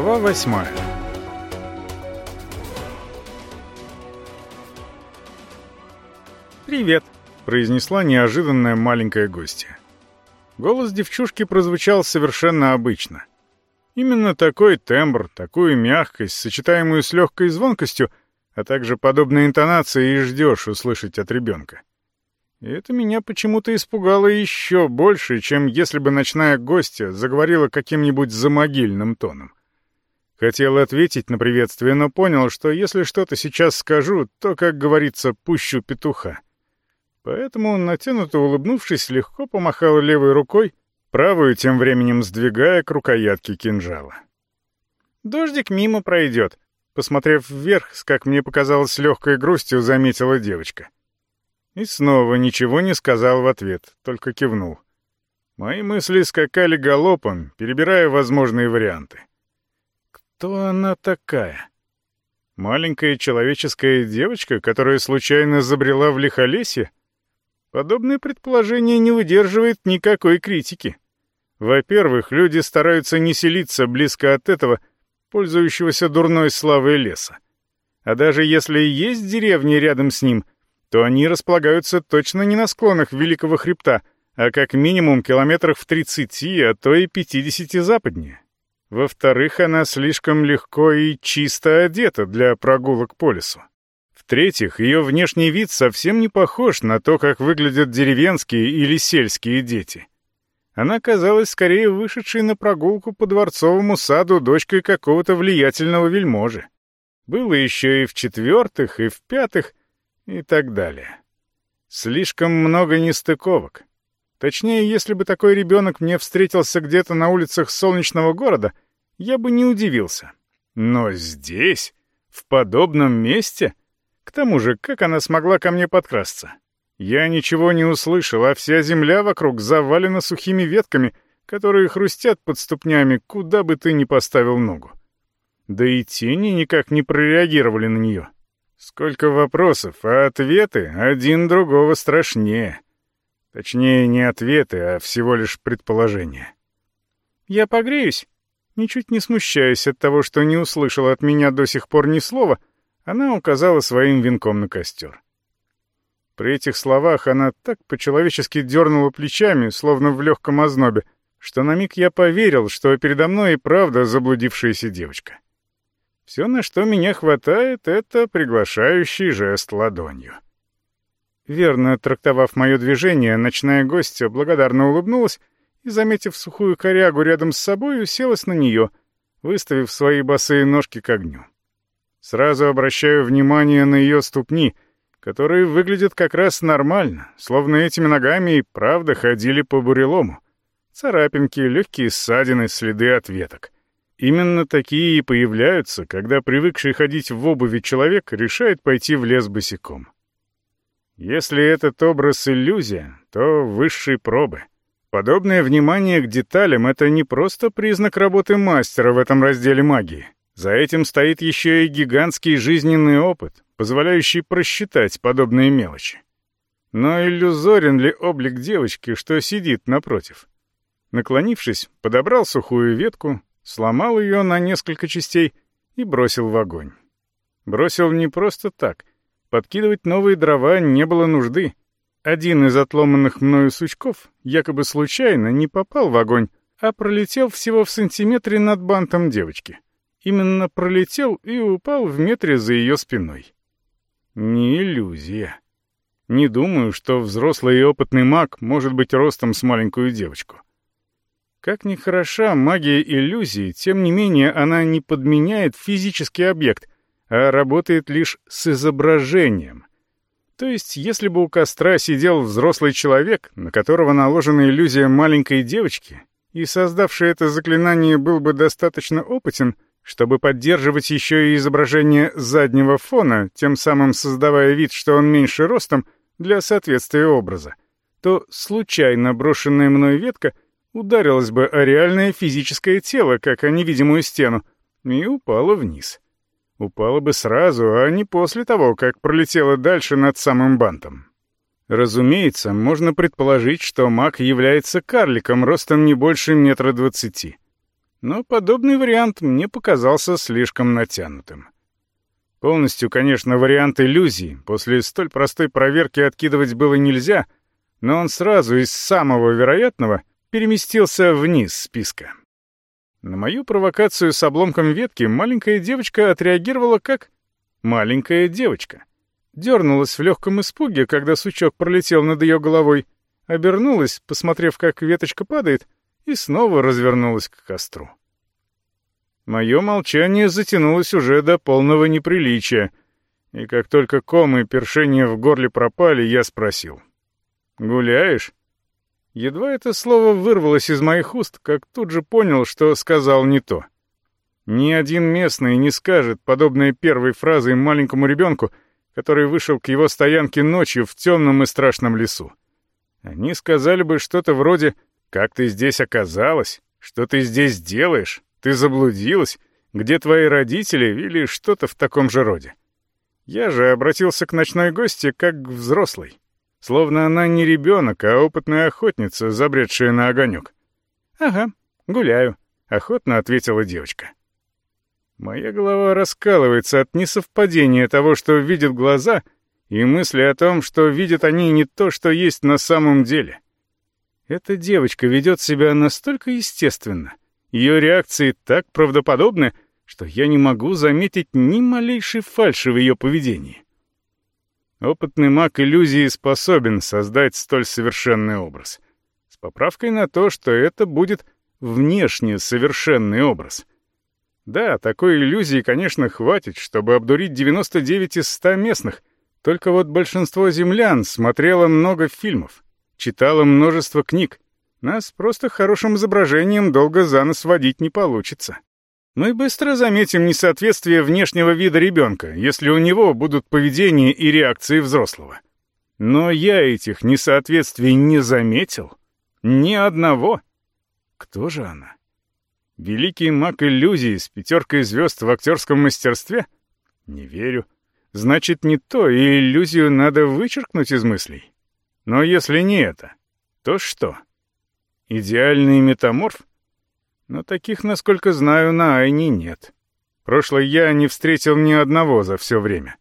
Глава восьмая «Привет», — произнесла неожиданная маленькая гостья. Голос девчушки прозвучал совершенно обычно. Именно такой тембр, такую мягкость, сочетаемую с легкой звонкостью, а также подобные интонации и ждешь услышать от ребенка. И это меня почему-то испугало еще больше, чем если бы ночная гостья заговорила каким-нибудь замогильным тоном. Хотел ответить на приветствие, но понял, что если что-то сейчас скажу, то, как говорится, пущу петуха. Поэтому, натянуто улыбнувшись, легко помахал левой рукой, правую тем временем сдвигая к рукоятке кинжала. «Дождик мимо пройдет», — посмотрев вверх, с, как мне показалось, легкой грустью, заметила девочка. И снова ничего не сказал в ответ, только кивнул. Мои мысли скакали галопом, перебирая возможные варианты. Кто она такая? Маленькая человеческая девочка, которая случайно забрела в лихолесье? Подобное предположение не выдерживает никакой критики. Во-первых, люди стараются не селиться близко от этого, пользующегося дурной славой леса. А даже если есть деревни рядом с ним — то они располагаются точно не на склонах Великого Хребта, а как минимум километрах в 30, а то и 50 западнее. Во-вторых, она слишком легко и чисто одета для прогулок по лесу. В-третьих, ее внешний вид совсем не похож на то, как выглядят деревенские или сельские дети. Она казалась скорее вышедшей на прогулку по дворцовому саду дочкой какого-то влиятельного вельможи. Было еще и в-четвертых, и в-пятых, и так далее. Слишком много нестыковок. Точнее, если бы такой ребенок мне встретился где-то на улицах солнечного города, я бы не удивился. Но здесь, в подобном месте... К тому же, как она смогла ко мне подкрасться? Я ничего не услышал, а вся земля вокруг завалена сухими ветками, которые хрустят под ступнями, куда бы ты ни поставил ногу. Да и тени никак не прореагировали на нее. Сколько вопросов, а ответы один другого страшнее. Точнее, не ответы, а всего лишь предположения. «Я погреюсь?» Ничуть не смущаясь от того, что не услышала от меня до сих пор ни слова, она указала своим венком на костер. При этих словах она так по-человечески дернула плечами, словно в легком ознобе, что на миг я поверил, что передо мной и правда заблудившаяся девочка. Все, на что меня хватает, это приглашающий жест ладонью. Верно трактовав мое движение, ночная гостья благодарно улыбнулась и, заметив сухую корягу рядом с собой, уселась на нее, выставив свои босые ножки к огню. Сразу обращаю внимание на ее ступни, которые выглядят как раз нормально, словно этими ногами и правда ходили по бурелому. Царапинки, легкие ссадины, следы от веток — Именно такие и появляются, когда привыкший ходить в обуви человек решает пойти в лес босиком. Если этот образ иллюзия, то высшей пробы. Подобное внимание к деталям — это не просто признак работы мастера в этом разделе магии. За этим стоит еще и гигантский жизненный опыт, позволяющий просчитать подобные мелочи. Но иллюзорен ли облик девочки, что сидит напротив? Наклонившись, подобрал сухую ветку, сломал ее на несколько частей и бросил в огонь. Бросил не просто так. Подкидывать новые дрова не было нужды. Один из отломанных мною сучков якобы случайно не попал в огонь, а пролетел всего в сантиметре над бантом девочки. Именно пролетел и упал в метре за ее спиной. Не иллюзия. Не думаю, что взрослый и опытный маг может быть ростом с маленькую девочку. Как ни хороша магия иллюзии, тем не менее она не подменяет физический объект, а работает лишь с изображением. То есть, если бы у костра сидел взрослый человек, на которого наложена иллюзия маленькой девочки, и создавший это заклинание был бы достаточно опытен, чтобы поддерживать еще и изображение заднего фона, тем самым создавая вид, что он меньше ростом, для соответствия образа, то случайно брошенная мной ветка — ударилась бы о реальное физическое тело, как о невидимую стену, и упала вниз. Упала бы сразу, а не после того, как пролетела дальше над самым бантом. Разумеется, можно предположить, что маг является карликом ростом не больше метра двадцати. Но подобный вариант мне показался слишком натянутым. Полностью, конечно, вариант иллюзии. После столь простой проверки откидывать было нельзя, но он сразу из самого вероятного переместился вниз списка. На мою провокацию с обломком ветки маленькая девочка отреагировала как маленькая девочка. Дернулась в легком испуге, когда сучок пролетел над ее головой, обернулась, посмотрев, как веточка падает, и снова развернулась к костру. Мое молчание затянулось уже до полного неприличия, и как только комы и першение в горле пропали, я спросил. «Гуляешь?» Едва это слово вырвалось из моих уст, как тут же понял, что сказал не то. Ни один местный не скажет подобной первой фразой маленькому ребенку, который вышел к его стоянке ночью в темном и страшном лесу. Они сказали бы что-то вроде «Как ты здесь оказалась? Что ты здесь делаешь?» Ты заблудилась? Где твои родители?» или что-то в таком же роде. Я же обратился к ночной гости как к взрослой. Словно она не ребенок, а опытная охотница, забредшая на огонек. «Ага, гуляю», — охотно ответила девочка. Моя голова раскалывается от несовпадения того, что видят глаза, и мысли о том, что видят они не то, что есть на самом деле. Эта девочка ведет себя настолько естественно — ее реакции так правдоподобны, что я не могу заметить ни малейшей фальши в ее поведении. Опытный маг иллюзии способен создать столь совершенный образ. С поправкой на то, что это будет внешне совершенный образ. Да, такой иллюзии, конечно, хватит, чтобы обдурить 99 из 100 местных, только вот большинство землян смотрело много фильмов, читало множество книг, нас просто хорошим изображением долго за нос водить не получится. Мы быстро заметим несоответствие внешнего вида ребенка, если у него будут поведение и реакции взрослого. Но я этих несоответствий не заметил. Ни одного. Кто же она? Великий маг иллюзии с пятеркой звезд в актерском мастерстве? Не верю. Значит, не то, и иллюзию надо вычеркнуть из мыслей. Но если не это, то что? Идеальный метаморф? Но таких, насколько знаю, на Айне нет. Прошлой я не встретил ни одного за все время.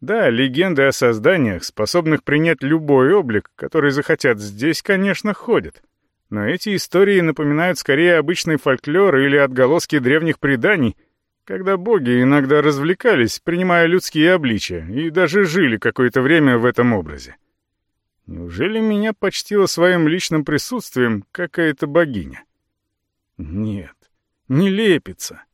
Да, легенды о созданиях, способных принять любой облик, который захотят, здесь, конечно, ходят. Но эти истории напоминают скорее обычный фольклор или отголоски древних преданий, когда боги иногда развлекались, принимая людские обличия, и даже жили какое-то время в этом образе. Неужели меня почтила своим личным присутствием какая-то богиня? Нет, не лепится.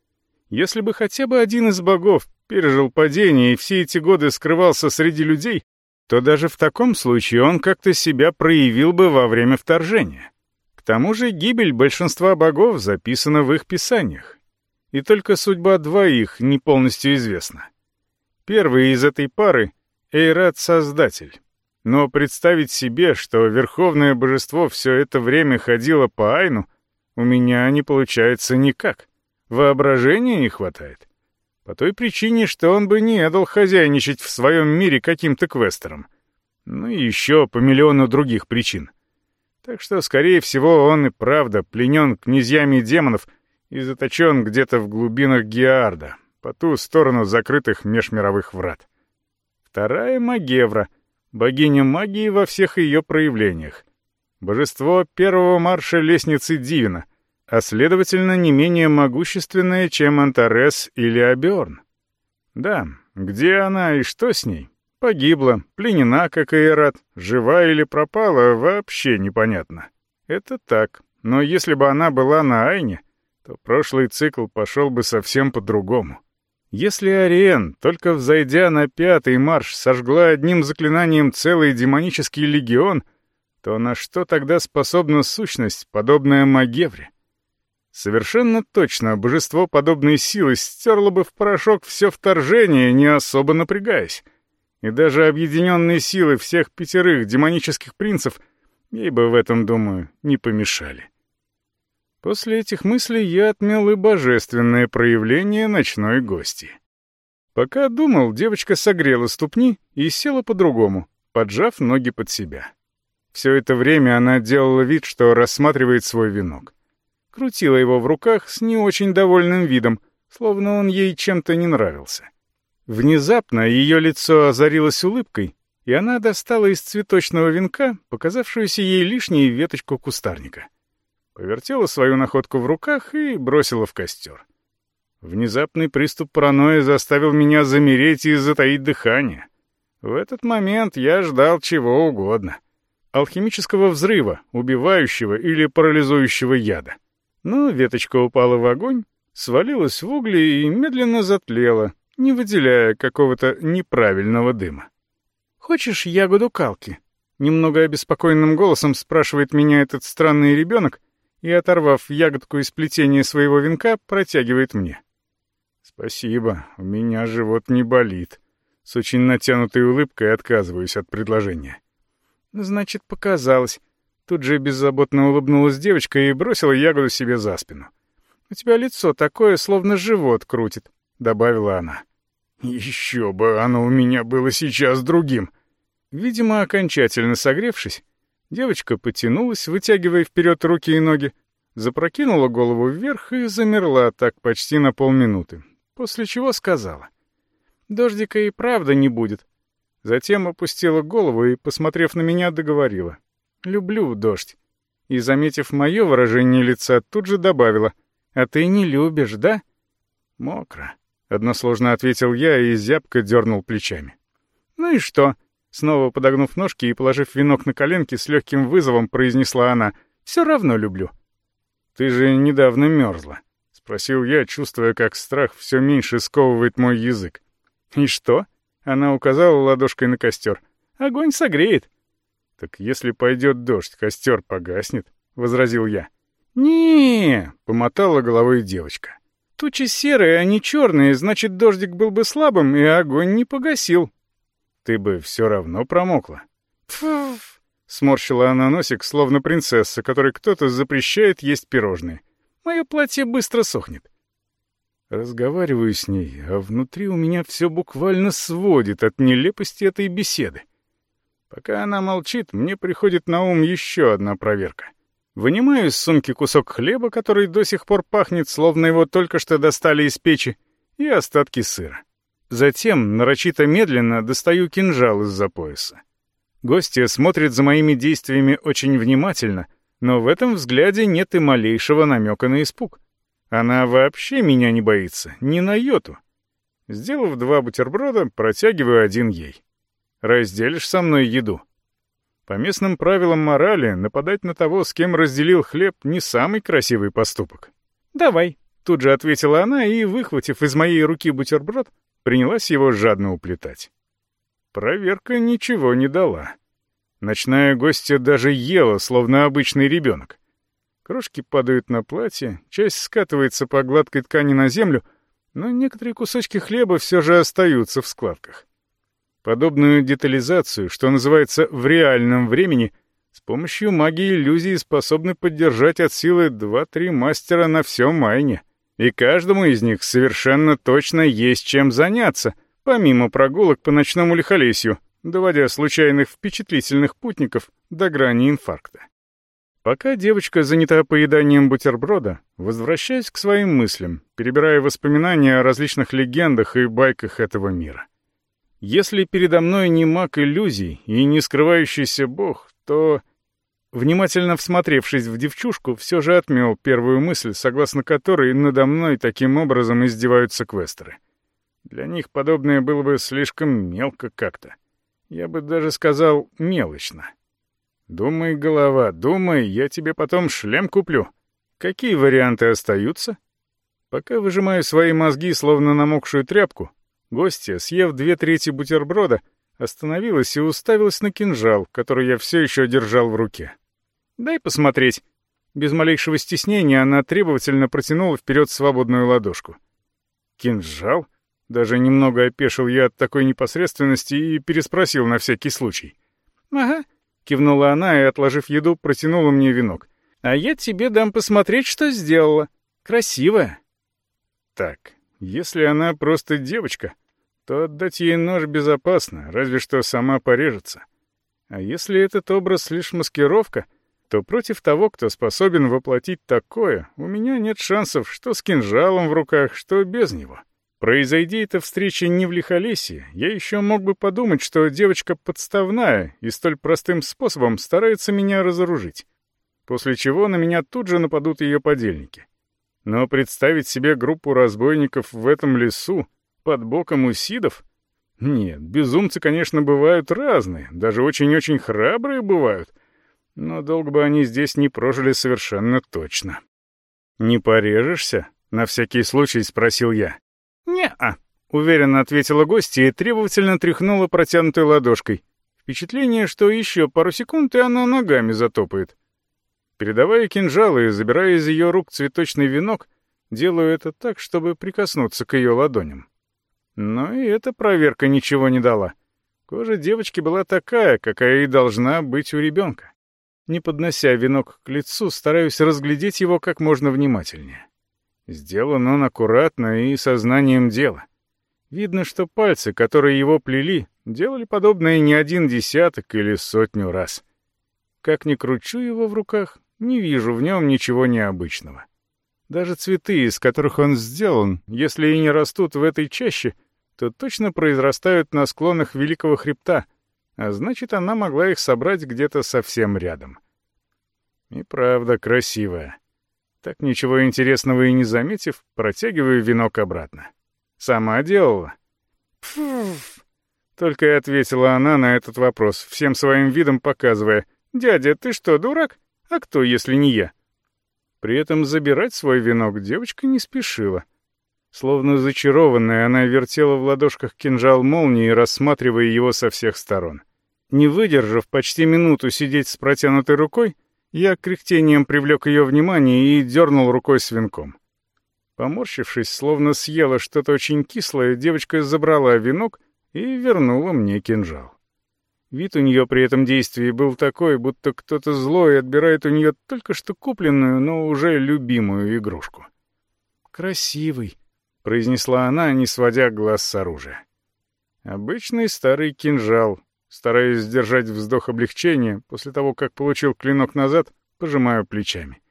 Если бы хотя бы один из богов пережил падение и все эти годы скрывался среди людей, то даже в таком случае он как-то себя проявил бы во время вторжения. К тому же гибель большинства богов записана в их писаниях. И только судьба двоих не полностью известна. Первый из этой пары — Эйрат-Создатель. Но представить себе, что верховное божество все это время ходило по Айну, у меня не получается никак. Воображения не хватает. По той причине, что он бы не дал хозяйничать в своем мире каким-то квестером. Ну и еще по миллиону других причин. Так что, скорее всего, он и правда пленен князьями демонов и заточен где-то в глубинах Геарда, по ту сторону закрытых межмировых врат. Вторая — Магевра — богиня магии во всех ее проявлениях. Божество первого марша лестницы Дивина, а следовательно не менее могущественное, чем Антарес или Аберн. Да, где она и что с ней? Погибла, пленена, как и Эрат, жива или пропала, вообще непонятно. Это так, но если бы она была на Айне, то прошлый цикл пошел бы совсем по-другому. Если Ариен, только взойдя на пятый марш, сожгла одним заклинанием целый демонический легион, то на что тогда способна сущность, подобная Магевре? Совершенно точно, божество подобной силы стерло бы в порошок все вторжение, не особо напрягаясь. И даже объединенные силы всех пятерых демонических принцев ей бы в этом, думаю, не помешали. После этих мыслей я отмел и божественное проявление ночной гости. Пока думал, девочка согрела ступни и села по-другому, поджав ноги под себя. Все это время она делала вид, что рассматривает свой венок. крутила его в руках с не очень довольным видом, словно он ей чем-то не нравился. Внезапно ее лицо озарилось улыбкой, и она достала из цветочного венка показавшуюся ей лишней веточку кустарника. Повертела свою находку в руках и бросила в костер. Внезапный приступ паранойи заставил меня замереть и затаить дыхание. В этот момент я ждал чего угодно. Алхимического взрыва, убивающего или парализующего яда. Но веточка упала в огонь, свалилась в угли и медленно затлела, не выделяя какого-то неправильного дыма. «Хочешь ягоду калки?» Немного обеспокоенным голосом спрашивает меня этот странный ребенок и, оторвав ягодку из плетения своего венка, протягивает мне. «Спасибо, у меня живот не болит». С очень натянутой улыбкой отказываюсь от предложения. «Значит, показалось». Тут же беззаботно улыбнулась девочка и бросила ягоду себе за спину. «У тебя лицо такое, словно живот крутит», — добавила она. Еще бы, оно у меня было сейчас другим. Видимо, окончательно согревшись, девочка потянулась, вытягивая вперед руки и ноги, запрокинула голову вверх и замерла так почти на полминуты, после чего сказала. «Дождика и правда не будет». Затем опустила голову и, посмотрев на меня, договорила. «Люблю дождь». И, заметив мое выражение лица, тут же добавила. «А ты не любишь, да?» «Мокро», Односложно ответил я и зябко дернул плечами. «Ну и что?» Снова подогнув ножки и положив венок на коленки, с легким вызовом произнесла она. «Все равно люблю». «Ты же недавно мерзла», — спросил я, чувствуя, как страх все меньше сковывает мой язык. «И что?» — она указала ладошкой на костер. «Огонь согреет». «Так если пойдет дождь, костер погаснет», — возразил я. не помотала головой девочка. Тучи серые, а не черные, значит, дождик был бы слабым, и огонь не погасил. Ты бы все равно промокла. Фуф! Сморщила она носик, словно принцесса, которой кто-то запрещает есть пирожные. Мое платье быстро сохнет. Разговариваю с ней, а внутри у меня все буквально сводит от нелепости этой беседы. Пока она молчит, мне приходит на ум еще одна проверка. Вынимаю из сумки кусок хлеба, который до сих пор пахнет, словно его только что достали из печи, и остатки сыра. Затем, нарочито медленно, достаю кинжал из-за пояса. Гостья смотрит за моими действиями очень внимательно, но в этом взгляде нет и малейшего намека на испуг. Она вообще меня не боится, ни на йоту. Сделав два бутерброда, протягиваю один ей. «Разделишь со мной еду?» По местным правилам морали, нападать на того, с кем разделил хлеб, не самый красивый поступок. «Давай», — тут же ответила она и, выхватив из моей руки бутерброд, принялась его жадно уплетать. Проверка ничего не дала. Ночная гостья даже ела, словно обычный ребенок. Крошки падают на платье, часть скатывается по гладкой ткани на землю, но некоторые кусочки хлеба все же остаются в складках. Подобную детализацию, что называется в реальном времени, с помощью магии иллюзии способны поддержать от силы 2-3 мастера на всем майне. И каждому из них совершенно точно есть чем заняться, помимо прогулок по ночному лихолесью, доводя случайных впечатлительных путников до грани инфаркта. Пока девочка занята поеданием бутерброда, возвращаясь к своим мыслям, перебирая воспоминания о различных легендах и байках этого мира. Если передо мной не маг иллюзий и не скрывающийся бог, то, внимательно всмотревшись в девчушку, все же отмел первую мысль, согласно которой надо мной таким образом издеваются квестеры. Для них подобное было бы слишком мелко как-то. Я бы даже сказал мелочно. Думай, голова, думай, я тебе потом шлем куплю. Какие варианты остаются? Пока выжимаю свои мозги, словно намокшую тряпку, Гостья, съев две трети бутерброда, остановилась и уставилась на кинжал, который я все еще держал в руке. «Дай посмотреть». Без малейшего стеснения она требовательно протянула вперед свободную ладошку. «Кинжал?» Даже немного опешил я от такой непосредственности и переспросил на всякий случай. «Ага», — кивнула она и, отложив еду, протянула мне венок. «А я тебе дам посмотреть, что сделала. Красивая». «Так, если она просто девочка, то отдать ей нож безопасно, разве что сама порежется. А если этот образ лишь маскировка, то против того, кто способен воплотить такое, у меня нет шансов, что с кинжалом в руках, что без него. Произойди эта встреча не в лихолесье, я еще мог бы подумать, что девочка подставная и столь простым способом старается меня разоружить. После чего на меня тут же нападут ее подельники. Но представить себе группу разбойников в этом лесу, под боком усидов? Нет, безумцы, конечно, бывают разные, даже очень-очень храбрые бывают, но долго бы они здесь не прожили совершенно точно. «Не порежешься?» — на всякий случай спросил я. «Не-а», — уверенно ответила гостья и требовательно тряхнула протянутой ладошкой. Впечатление, что еще пару секунд, и она ногами затопает. Передавая кинжалы и забирая из ее рук цветочный венок, делаю это так, чтобы прикоснуться к ее ладоням. Но и эта проверка ничего не дала. Кожа девочки была такая, какая и должна быть у ребенка. Не поднося венок к лицу, стараюсь разглядеть его как можно внимательнее. Сделан он аккуратно и сознанием дела. Видно, что пальцы, которые его плели, делали подобное не один десяток или сотню раз. Как ни кручу его в руках, не вижу в нем ничего необычного. Даже цветы, из которых он сделан, если и не растут в этой чаще, то точно произрастают на склонах Великого Хребта, а значит, она могла их собрать где-то совсем рядом. И правда красивая. Так ничего интересного и не заметив, протягиваю венок обратно. Сама делала. Пфф. Только и ответила она на этот вопрос, всем своим видом показывая. «Дядя, ты что, дурак? А кто, если не я?» При этом забирать свой венок девочка не спешила. Словно зачарованная, она вертела в ладошках кинжал молнии, рассматривая его со всех сторон. Не выдержав почти минуту сидеть с протянутой рукой, я кряхтением привлек ее внимание и дернул рукой с венком. Поморщившись, словно съела что-то очень кислое, девочка забрала венок и вернула мне кинжал. Вид у нее при этом действии был такой, будто кто-то злой отбирает у нее только что купленную, но уже любимую игрушку. «Красивый», — произнесла она, не сводя глаз с оружия. Обычный старый кинжал. Стараясь сдержать вздох облегчения, после того, как получил клинок назад, пожимаю плечами.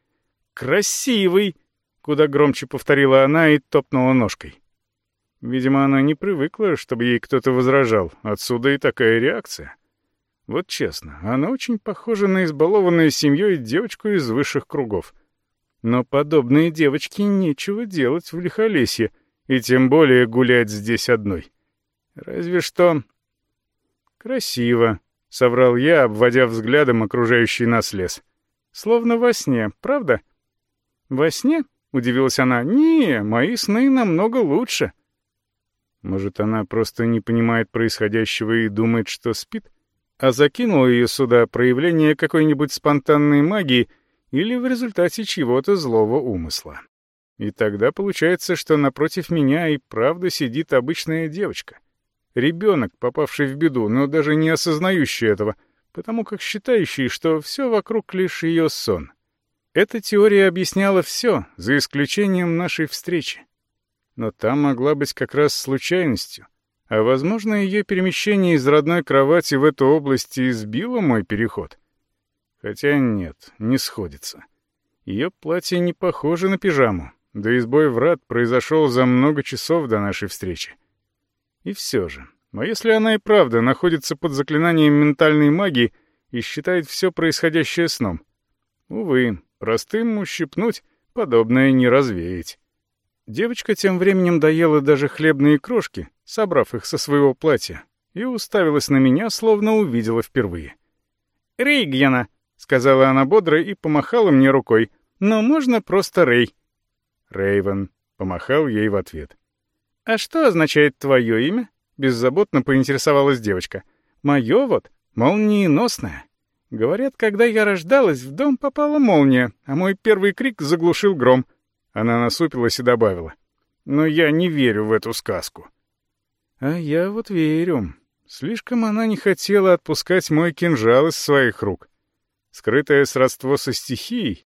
«Красивый!» — куда громче повторила она и топнула ножкой. Видимо, она не привыкла, чтобы ей кто-то возражал. Отсюда и такая реакция. Вот честно, она очень похожа на избалованную семьей девочку из высших кругов. Но подобные девочки нечего делать в Лихолесье, и тем более гулять здесь одной. Разве что... «Красиво», — соврал я, обводя взглядом окружающий нас лес. «Словно во сне, правда?» «Во сне?» — удивилась она. «Не, мои сны намного лучше». Может, она просто не понимает происходящего и думает, что спит? а закинул ее сюда проявление какой-нибудь спонтанной магии или в результате чего-то злого умысла. И тогда получается, что напротив меня и правда сидит обычная девочка. Ребенок, попавший в беду, но даже не осознающий этого, потому как считающий, что все вокруг лишь ее сон. Эта теория объясняла все, за исключением нашей встречи. Но та могла быть как раз случайностью, а, возможно, ее перемещение из родной кровати в эту область избило мой переход. Хотя нет, не сходится. Ее платье не похоже на пижаму, да и сбой врат произошел за много часов до нашей встречи. И все же, а если она и правда находится под заклинанием ментальной магии и считает все происходящее сном? Увы, простым ущипнуть подобное не развеять. Девочка тем временем доела даже хлебные крошки, собрав их со своего платья, и уставилась на меня, словно увидела впервые. «Рейгьяна», — сказала она бодро и помахала мне рукой, — «но можно просто Рей». Рейвен помахал ей в ответ. «А что означает твое имя?» — беззаботно поинтересовалась девочка. «Мое вот, молниеносное. Говорят, когда я рождалась, в дом попала молния, а мой первый крик заглушил гром. Она насупилась и добавила. «Но я не верю в эту сказку». «А я вот верю. Слишком она не хотела отпускать мой кинжал из своих рук. Скрытое сродство со стихией.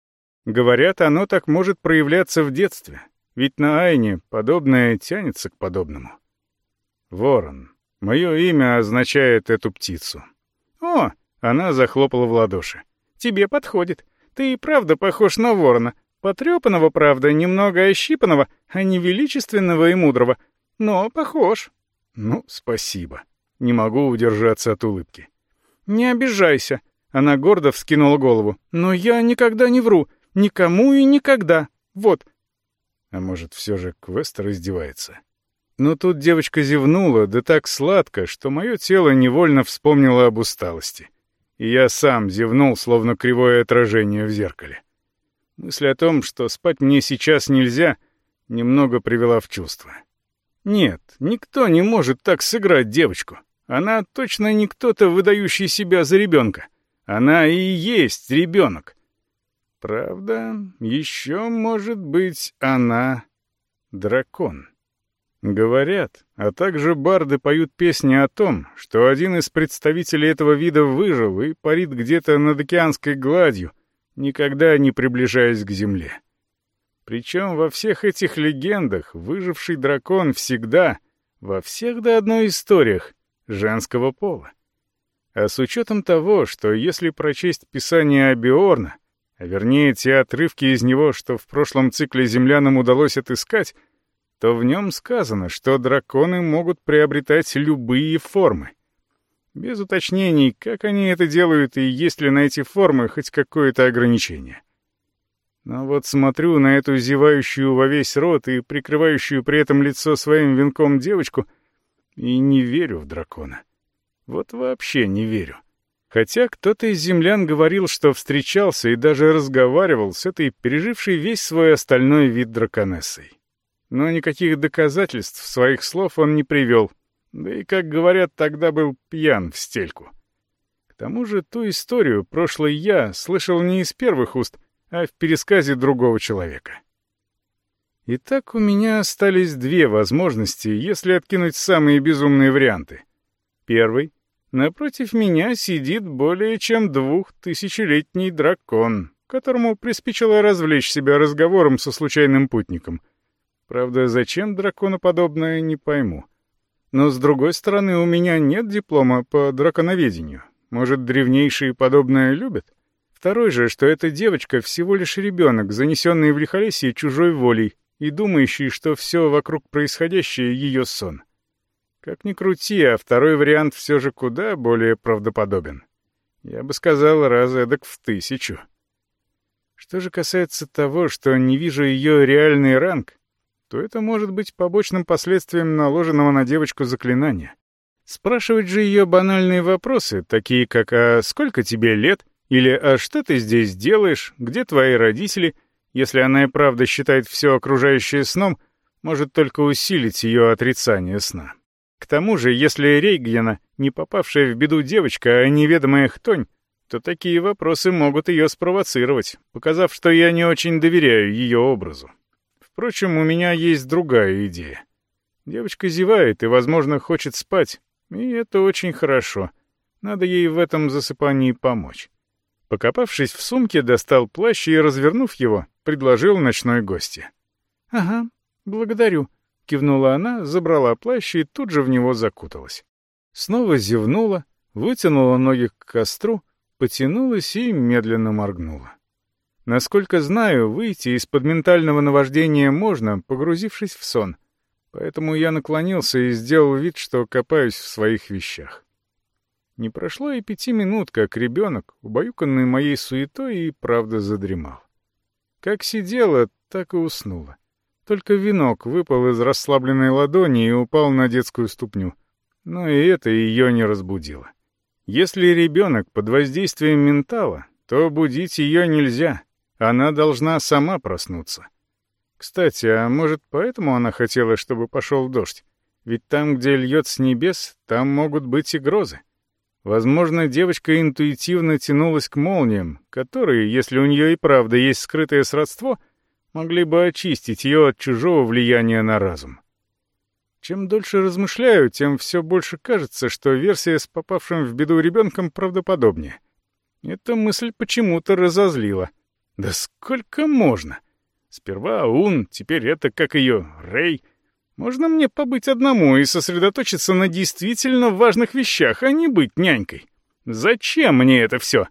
Говорят, оно так может проявляться в детстве. Ведь на Айне подобное тянется к подобному. Ворон. Мое имя означает эту птицу. О, она захлопала в ладоши. тебе подходит. Ты и правда похож на ворона. Потрепанного, правда, немного ощипанного, а не величественного и мудрого. Но похож». «Ну, спасибо». Не могу удержаться от улыбки. «Не обижайся», — она гордо вскинула голову. «Но я никогда не вру. Никому и никогда. Вот». А может, все же Квестер издевается? Но тут девочка зевнула, да так сладко, что мое тело невольно вспомнило об усталости. И я сам зевнул, словно кривое отражение в зеркале. Мысль о том, что спать мне сейчас нельзя, немного привела в чувство. Нет, никто не может так сыграть девочку. Она точно не кто-то, выдающий себя за ребенка. Она и есть ребенок. Правда, еще, может быть, она дракон. Говорят, а также барды поют песни о том, что один из представителей этого вида выжил и парит где-то над океанской гладью, никогда не приближаясь к земле. Причем во всех этих легендах выживший дракон всегда, во всех до одной историях, женского пола. А с учетом того, что если прочесть писание Абиорна, а вернее те отрывки из него, что в прошлом цикле землянам удалось отыскать, то в нем сказано, что драконы могут приобретать любые формы. Без уточнений, как они это делают и есть ли на эти формы хоть какое-то ограничение. Но вот смотрю на эту зевающую во весь рот и прикрывающую при этом лицо своим венком девочку и не верю в дракона. Вот вообще не верю. Хотя кто-то из землян говорил, что встречался и даже разговаривал с этой пережившей весь свой остальной вид драконессой но никаких доказательств своих слов он не привел, да и, как говорят, тогда был пьян в стельку. К тому же ту историю прошлый я слышал не из первых уст, а в пересказе другого человека. Итак, у меня остались две возможности, если откинуть самые безумные варианты. Первый. Напротив меня сидит более чем двухтысячелетний дракон, которому приспичило развлечь себя разговором со случайным путником — Правда, зачем дракону подобное, не пойму. Но, с другой стороны, у меня нет диплома по драконоведению. Может, древнейшие подобное любят? Второй же, что эта девочка всего лишь ребенок, занесенный в лихолесье чужой волей и думающий, что все вокруг происходящее — ее сон. Как ни крути, а второй вариант все же куда более правдоподобен. Я бы сказал, раз эдак в тысячу. Что же касается того, что не вижу ее реальный ранг, то это может быть побочным последствием наложенного на девочку заклинания. Спрашивать же ее банальные вопросы, такие как «А сколько тебе лет?» или «А что ты здесь делаешь? Где твои родители?» если она и правда считает все окружающее сном, может только усилить ее отрицание сна. К тому же, если Рейгена не попавшая в беду девочка, а неведомая хтонь, то такие вопросы могут ее спровоцировать, показав, что я не очень доверяю ее образу. Впрочем, у меня есть другая идея. Девочка зевает и, возможно, хочет спать, и это очень хорошо. Надо ей в этом засыпании помочь. Покопавшись в сумке, достал плащ и, развернув его, предложил ночной гости. «Ага, благодарю», — кивнула она, забрала плащ и тут же в него закуталась. Снова зевнула, вытянула ноги к костру, потянулась и медленно моргнула. Насколько знаю, выйти из-под ментального наваждения можно, погрузившись в сон. Поэтому я наклонился и сделал вид, что копаюсь в своих вещах. Не прошло и пяти минут, как ребенок, убаюканный моей суетой, и правда задремал. Как сидела, так и уснула. Только венок выпал из расслабленной ладони и упал на детскую ступню. Но и это ее не разбудило. Если ребенок под воздействием ментала, то будить ее нельзя — она должна сама проснуться. Кстати, а может, поэтому она хотела, чтобы пошел дождь? Ведь там, где льет с небес, там могут быть и грозы. Возможно, девочка интуитивно тянулась к молниям, которые, если у нее и правда есть скрытое сродство, могли бы очистить ее от чужого влияния на разум. Чем дольше размышляю, тем все больше кажется, что версия с попавшим в беду ребенком правдоподобнее. Эта мысль почему-то разозлила — да сколько можно? Сперва Ун, теперь это, как ее, Рэй. Можно мне побыть одному и сосредоточиться на действительно важных вещах, а не быть нянькой? Зачем мне это все?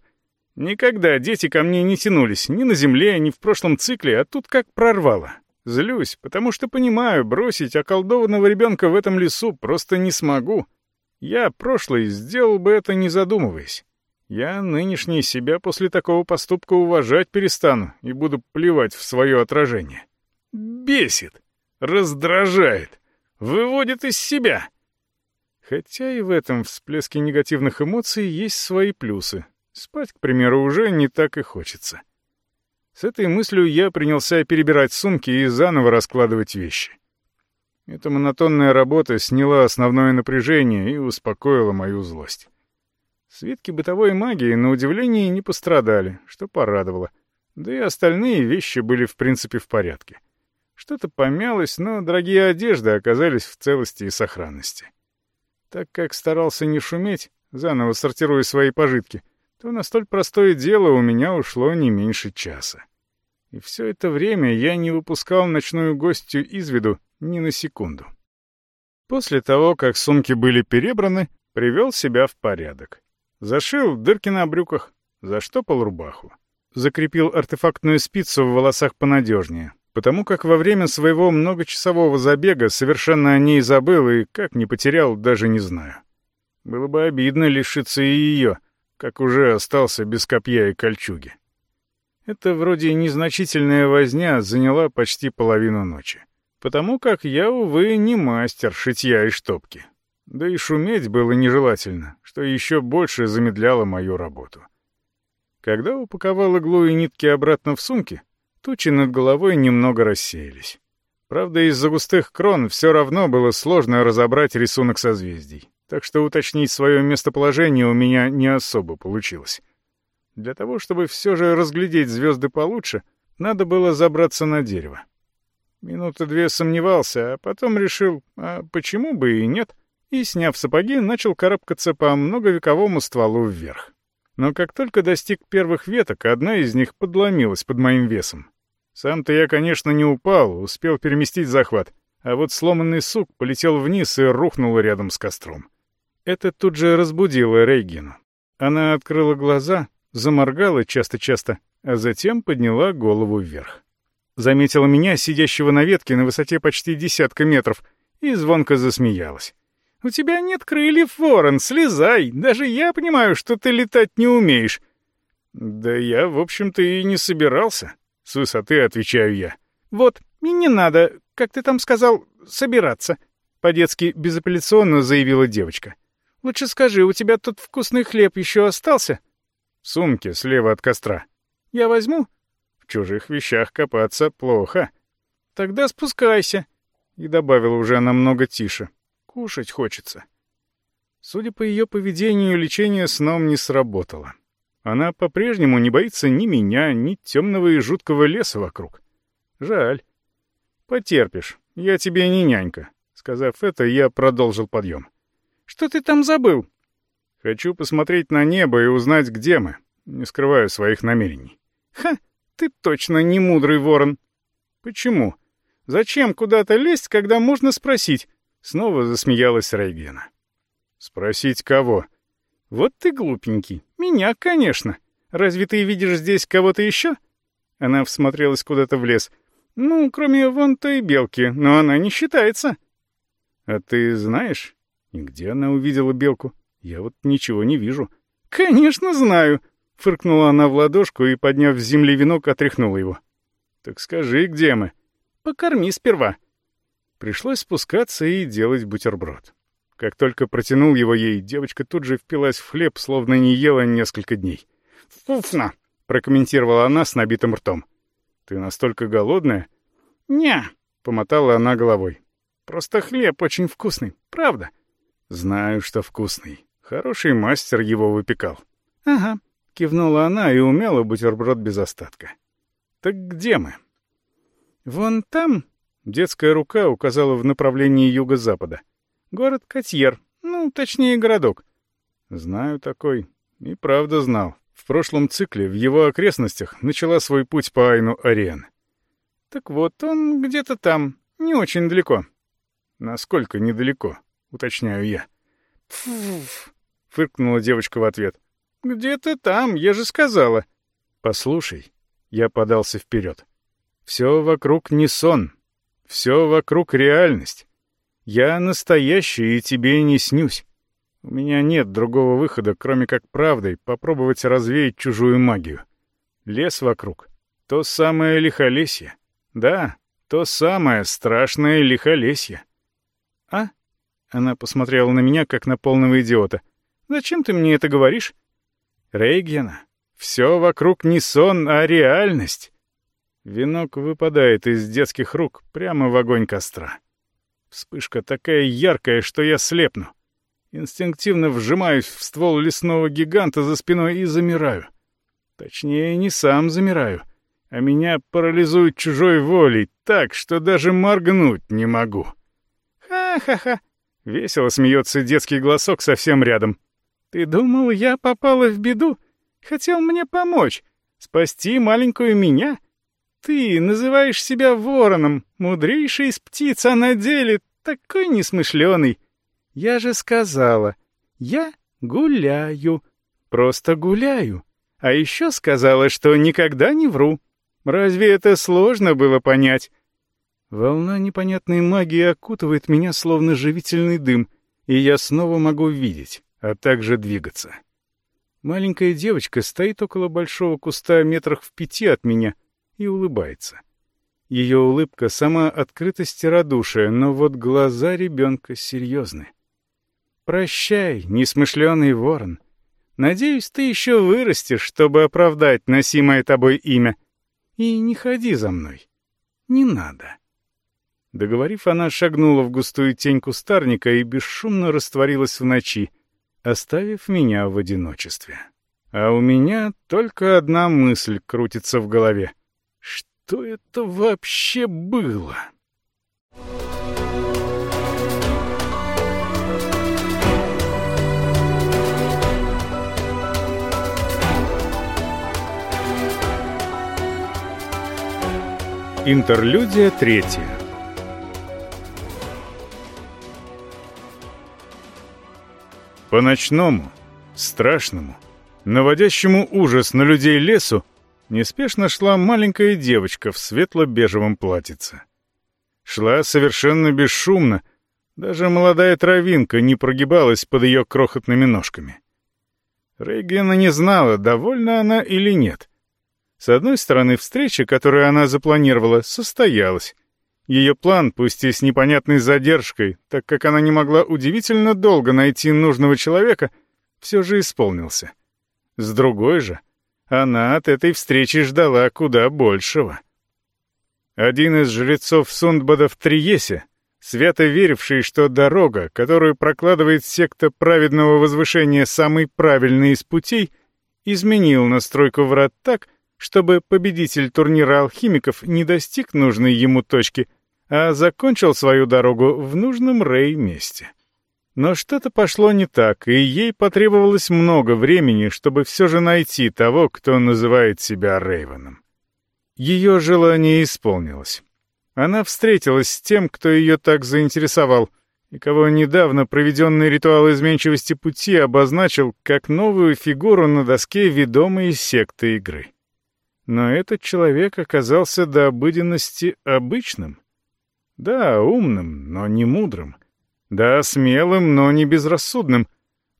Никогда дети ко мне не тянулись, ни на земле, ни в прошлом цикле, а тут как прорвало. Злюсь, потому что понимаю, бросить околдованного ребенка в этом лесу просто не смогу. Я, прошлый, сделал бы это не задумываясь. Я нынешний себя после такого поступка уважать перестану и буду плевать в свое отражение. Бесит, раздражает, выводит из себя. Хотя и в этом всплеске негативных эмоций есть свои плюсы. Спать, к примеру, уже не так и хочется. С этой мыслью я принялся перебирать сумки и заново раскладывать вещи. Эта монотонная работа сняла основное напряжение и успокоила мою злость. Свитки бытовой магии, на удивление, не пострадали, что порадовало. Да и остальные вещи были в принципе в порядке. Что-то помялось, но дорогие одежды оказались в целости и сохранности. Так как старался не шуметь, заново сортируя свои пожитки, то на столь простое дело у меня ушло не меньше часа. И все это время я не выпускал ночную гостью из виду ни на секунду. После того, как сумки были перебраны, привел себя в порядок. Зашил дырки на брюках, заштопал рубаху. Закрепил артефактную спицу в волосах понадежнее, потому как во время своего многочасового забега совершенно о ней забыл и как не потерял, даже не знаю. Было бы обидно лишиться и ее, как уже остался без копья и кольчуги. Это вроде незначительная возня заняла почти половину ночи. Потому как я, увы, не мастер шитья и штопки. Да и шуметь было нежелательно, что еще больше замедляло мою работу. Когда упаковал иглу и нитки обратно в сумки, тучи над головой немного рассеялись. Правда, из-за густых крон все равно было сложно разобрать рисунок созвездий, так что уточнить свое местоположение у меня не особо получилось. Для того, чтобы все же разглядеть звезды получше, надо было забраться на дерево. Минуты две сомневался, а потом решил, а почему бы и нет, и, сняв сапоги, начал карабкаться по многовековому стволу вверх. Но как только достиг первых веток, одна из них подломилась под моим весом. Сам-то я, конечно, не упал, успел переместить захват, а вот сломанный сук полетел вниз и рухнул рядом с костром. Это тут же разбудило Рейгину. Она открыла глаза, заморгала часто-часто, а затем подняла голову вверх заметила меня, сидящего на ветке на высоте почти десятка метров, и звонко засмеялась. «У тебя нет крыльев, ворон, слезай! Даже я понимаю, что ты летать не умеешь!» «Да я, в общем-то, и не собирался», — с высоты отвечаю я. «Вот, и не надо, как ты там сказал, собираться», — по-детски безапелляционно заявила девочка. «Лучше скажи, у тебя тут вкусный хлеб еще остался?» «В сумке, слева от костра». «Я возьму?» чужих вещах копаться плохо. Тогда спускайся. И добавила уже намного тише. Кушать хочется. Судя по ее поведению, лечение сном не сработало. Она по-прежнему не боится ни меня, ни темного и жуткого леса вокруг. Жаль. Потерпишь, я тебе не нянька. Сказав это, я продолжил подъем. Что ты там забыл? Хочу посмотреть на небо и узнать, где мы. Не скрываю своих намерений. Ха! Ты точно не мудрый ворон. Почему? Зачем куда-то лезть, когда можно спросить? Снова засмеялась Рейгена. Спросить кого? Вот ты глупенький. Меня, конечно. Разве ты видишь здесь кого-то еще? Она всмотрелась куда-то в лес. Ну, кроме вон той белки, но она не считается. А ты знаешь, где она увидела белку? Я вот ничего не вижу. Конечно, знаю. Фыркнула она в ладошку и, подняв с земли венок, отряхнула его. «Так скажи, где мы?» «Покорми сперва». Пришлось спускаться и делать бутерброд. Как только протянул его ей, девочка тут же впилась в хлеб, словно не ела несколько дней. «Вкусно!» — прокомментировала она с набитым ртом. «Ты настолько голодная?» «Не!» — помотала она головой. «Просто хлеб очень вкусный, правда?» «Знаю, что вкусный. Хороший мастер его выпекал». «Ага», — кивнула она и умела бутерброд без остатка. «Так где мы?» «Вон там...» — детская рука указала в направлении юго-запада. «Город Котьер. Ну, точнее, городок». «Знаю такой. И правда знал. В прошлом цикле в его окрестностях начала свой путь по Айну Ариен. «Так вот, он где-то там, не очень далеко». «Насколько недалеко?» — уточняю я. «Фуф!» — фыркнула девочка в ответ. «Где-то там, я же сказала». «Послушай», — я подался вперед. «Все вокруг не сон. Все вокруг реальность. Я настоящий и тебе не снюсь. У меня нет другого выхода, кроме как правдой попробовать развеять чужую магию. Лес вокруг. То самое лихолесье. Да, то самое страшное лихолесье. Она посмотрела на меня, как на полного идиота. «Зачем ты мне это говоришь?» «Рейгена, все вокруг не сон, а реальность». Венок выпадает из детских рук прямо в огонь костра. Вспышка такая яркая, что я слепну. Инстинктивно вжимаюсь в ствол лесного гиганта за спиной и замираю. Точнее, не сам замираю, а меня парализует чужой волей так, что даже моргнуть не могу. «Ха-ха-ха!» — весело смеется детский голосок совсем рядом. «Ты думал, я попала в беду? Хотел мне помочь, спасти маленькую меня?» Ты называешь себя вороном, мудрейший из птиц, а на деле такой несмышленый. Я же сказала, я гуляю, просто гуляю. А еще сказала, что никогда не вру. Разве это сложно было понять? Волна непонятной магии окутывает меня, словно живительный дым, и я снова могу видеть, а также двигаться. Маленькая девочка стоит около большого куста метрах в пяти от меня — и улыбается. Ее улыбка — сама открытость и радушие, но вот глаза ребенка серьезны. «Прощай, несмышленый ворон. Надеюсь, ты еще вырастешь, чтобы оправдать носимое тобой имя. И не ходи за мной. Не надо». Договорив, она шагнула в густую тень кустарника и бесшумно растворилась в ночи, оставив меня в одиночестве. А у меня только одна мысль крутится в голове — что это вообще было? Интерлюдия третья. По ночному, страшному, наводящему ужас на людей лесу, неспешно шла маленькая девочка в светло-бежевом платьице. Шла совершенно бесшумно, даже молодая травинка не прогибалась под ее крохотными ножками. Регина не знала, довольна она или нет. С одной стороны, встреча, которую она запланировала, состоялась. Ее план, пусть и с непонятной задержкой, так как она не могла удивительно долго найти нужного человека, все же исполнился. С другой же — она от этой встречи ждала куда большего. Один из жрецов Сундбада в Триесе, свято веривший, что дорога, которую прокладывает секта праведного возвышения самый правильный из путей, изменил настройку врат так, чтобы победитель турнира алхимиков не достиг нужной ему точки, а закончил свою дорогу в нужном Рэй месте. Но что-то пошло не так, и ей потребовалось много времени, чтобы все же найти того, кто называет себя Рейвеном. Ее желание исполнилось. Она встретилась с тем, кто ее так заинтересовал, и кого недавно проведенный ритуал изменчивости пути обозначил как новую фигуру на доске ведомой секты игры. Но этот человек оказался до обыденности обычным. Да, умным, но не мудрым. Да, смелым, но не безрассудным.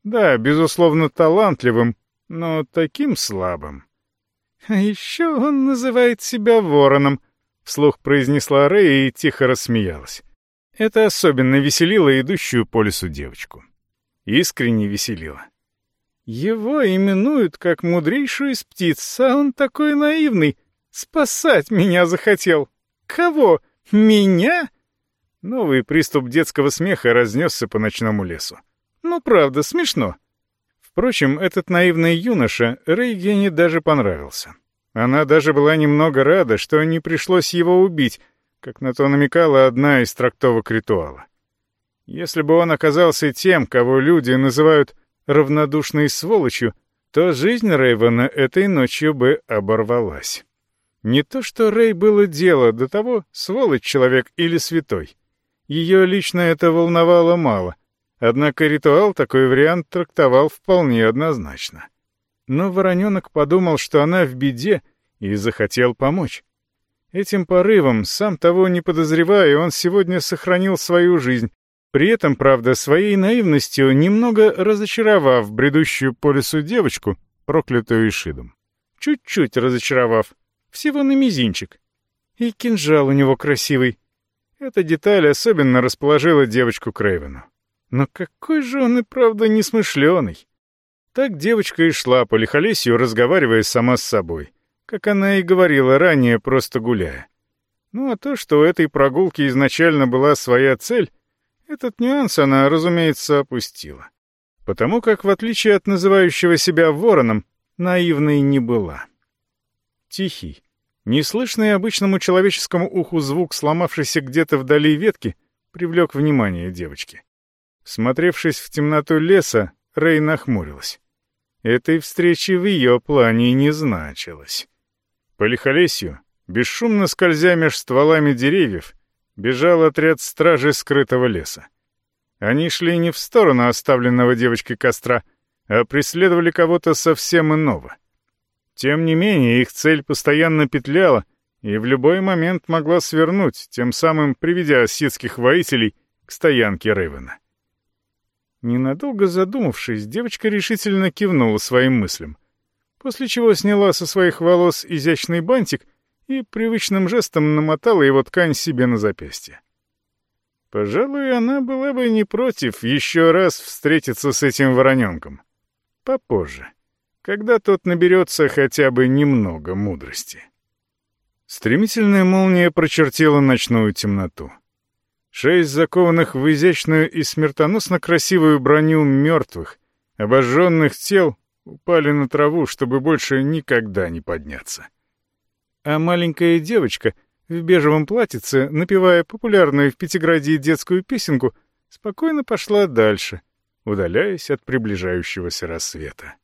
Да, безусловно, талантливым, но таким слабым. «А еще он называет себя вороном», — вслух произнесла Рэй и тихо рассмеялась. Это особенно веселило идущую по лесу девочку. Искренне веселило. Его именуют как мудрейшую из птиц, а он такой наивный. Спасать меня захотел. Кого? Меня? Новый приступ детского смеха разнесся по ночному лесу. Ну, правда, смешно. Впрочем, этот наивный юноша Рейгене даже понравился. Она даже была немного рада, что не пришлось его убить, как на то намекала одна из трактовок ритуала. Если бы он оказался тем, кого люди называют равнодушной сволочью, то жизнь Рейвена этой ночью бы оборвалась. Не то что Рей было дело до того, сволочь человек или святой. Ее лично это волновало мало, однако ритуал такой вариант трактовал вполне однозначно. Но вороненок подумал, что она в беде, и захотел помочь. Этим порывом, сам того не подозревая, он сегодня сохранил свою жизнь, при этом, правда, своей наивностью немного разочаровав бредущую по лесу девочку, проклятую Ишидом. Чуть-чуть разочаровав. Всего на мизинчик. И кинжал у него красивый. Эта деталь особенно расположила девочку Крейвену. Но какой же он и правда несмышленый. Так девочка и шла по лихолесью, разговаривая сама с собой, как она и говорила ранее, просто гуляя. Ну а то, что у этой прогулки изначально была своя цель, этот нюанс она, разумеется, опустила. Потому как, в отличие от называющего себя вороном, наивной не была. Тихий, неслышный обычному человеческому уху звук, сломавшийся где-то вдали ветки, привлек внимание девочки. Смотревшись в темноту леса, Рэй нахмурилась. Этой встречи в ее плане не значилось. По лихолесью, бесшумно скользя меж стволами деревьев, бежал отряд стражи скрытого леса. Они шли не в сторону оставленного девочкой костра, а преследовали кого-то совсем иного. Тем не менее, их цель постоянно петляла и в любой момент могла свернуть, тем самым приведя ситских воителей к стоянке Рейвена. Ненадолго задумавшись, девочка решительно кивнула своим мыслям, после чего сняла со своих волос изящный бантик и привычным жестом намотала его ткань себе на запястье. Пожалуй, она была бы не против еще раз встретиться с этим вороненком. Попозже, когда тот наберется хотя бы немного мудрости. Стремительная молния прочертила ночную темноту. Шесть закованных в изящную и смертоносно красивую броню мертвых, обожженных тел упали на траву, чтобы больше никогда не подняться. А маленькая девочка в бежевом платьице, напевая популярную в Пятиграде детскую песенку, спокойно пошла дальше, удаляясь от приближающегося рассвета.